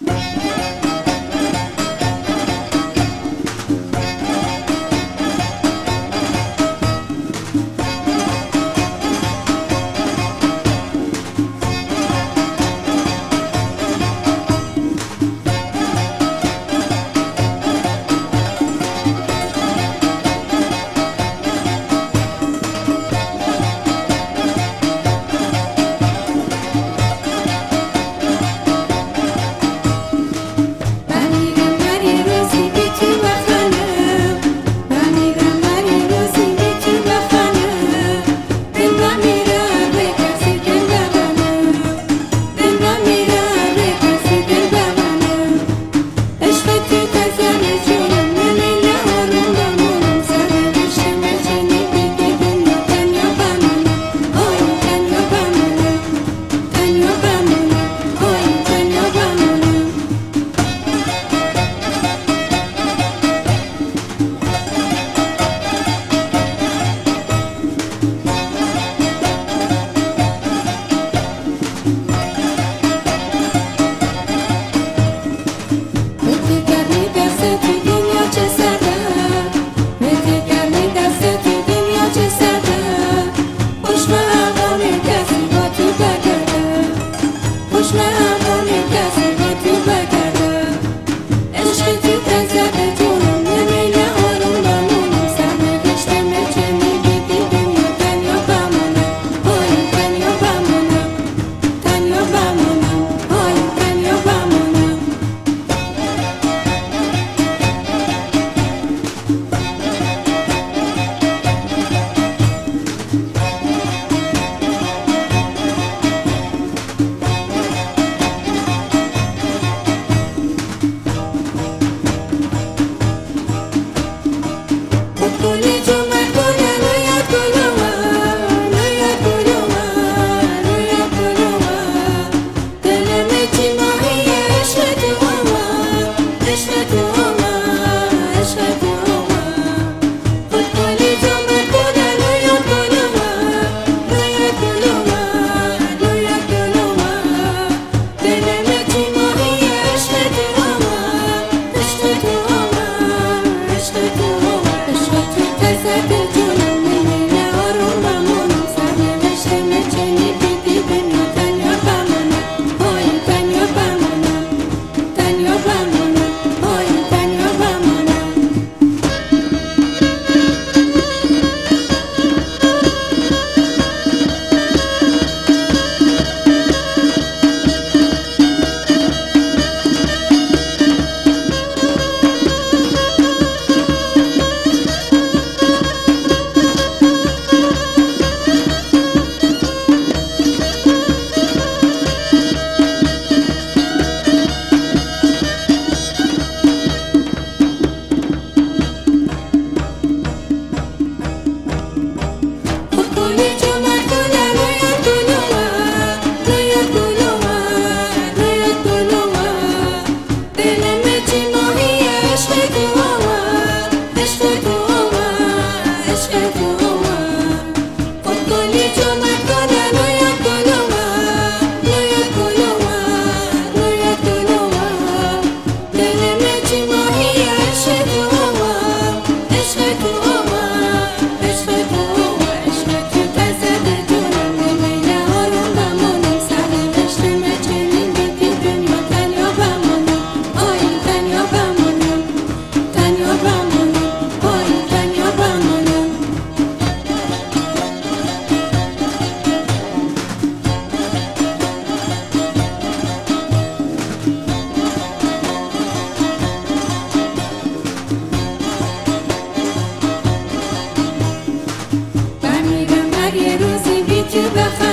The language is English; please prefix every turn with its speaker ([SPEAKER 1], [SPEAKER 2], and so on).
[SPEAKER 1] Thank. Krishna. the